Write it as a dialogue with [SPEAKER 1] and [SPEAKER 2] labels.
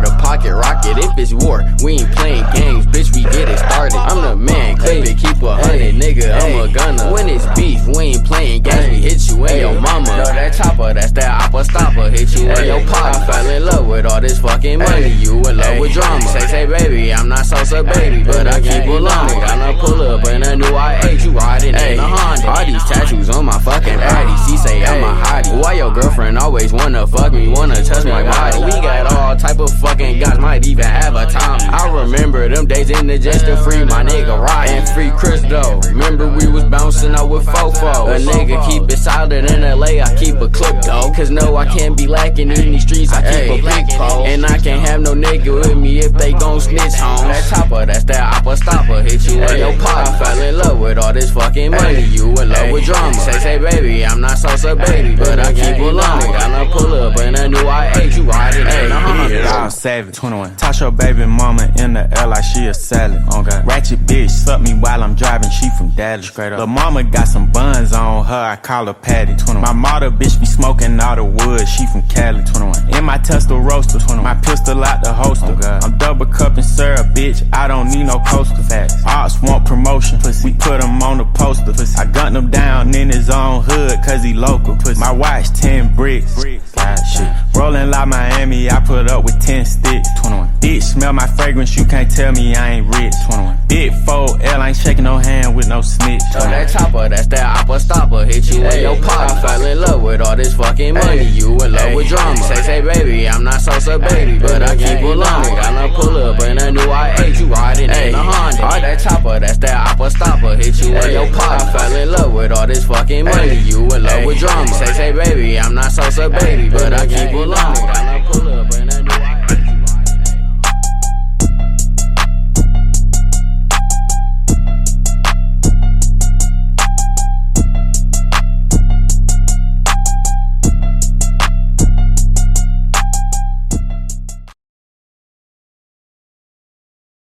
[SPEAKER 1] call the pocket rocket. If it's war, we ain't playing games, bitch. We get it started. I'm the man, clip it, keep a hundred, nigga. I'm a gunner. When it's beef, we ain't playing games. We hit you in your mama. Know that chopper, that's that oppa stopper. Hit you in your pop. I fell in love with all this fucking money. You in love with drama. Say, say, baby, I'm not Sosa, baby, but I keep it long. I done pull up in a new I8, you riding in a Honda. All these tattoos on my fucking body. She say I'm a hottie. Why your girlfriend always wanna fuck me, wanna touch my body? Might even have a Tommy. I remember them days in the just to free my nigga ride and free Chris though. Remember we was bouncing out with Fofo. A nigga keep it solid in LA, I keep a clip though. Cause no, I can't be lacking in these streets, I keep a big pole. And I can't have no nigga with me if they gon' snitch home. That chopper, that's that oppa stopper, hit you in your pop. I fell in love with all this fucking money, you in love with drama. Say, say, baby, I'm not Sosa, baby, but I keep it long. I to pull up
[SPEAKER 2] savage, 21. Toss your baby mama in the air like she a salad. Okay. Ratchet bitch, suck me while I'm driving, she from Dallas. Straight up. The mama got some buns on her, I call her Patty. 21. My mother bitch be smoking all the wood, she from Cali. 21. In my Tesla Roadster, 21. My pistol out the holster. Oh I'm double cupping syrup, bitch, I don't need no coaster. Facts. Ops want promotion, Pussy. we put him on the poster. Pussy. I gunned him down in his own hood, cause he local. Pussy. My watch 10 bricks. Rolling like Miami, I put up with 10 sticks. 21. Bitch, smell my fragrance, you can't tell me I ain't rich. 21. Big 4L, ain't shaking no hand with no snitch.
[SPEAKER 1] So that chopper, that's that oppa stopper. Hit you in your pop. I fell in love with all this fucking money. You in love with drama. Say, say, baby, I'm not so Sosa, baby, but I keep it long. Gotta pull up in a new I8, you riding in a Honda. All that chopper, that's that stopper. Hit you in your pop. I fell in love with all this fucking money. You in love with drama. Say, say, baby, I'm not Sosa, baby, but I keep it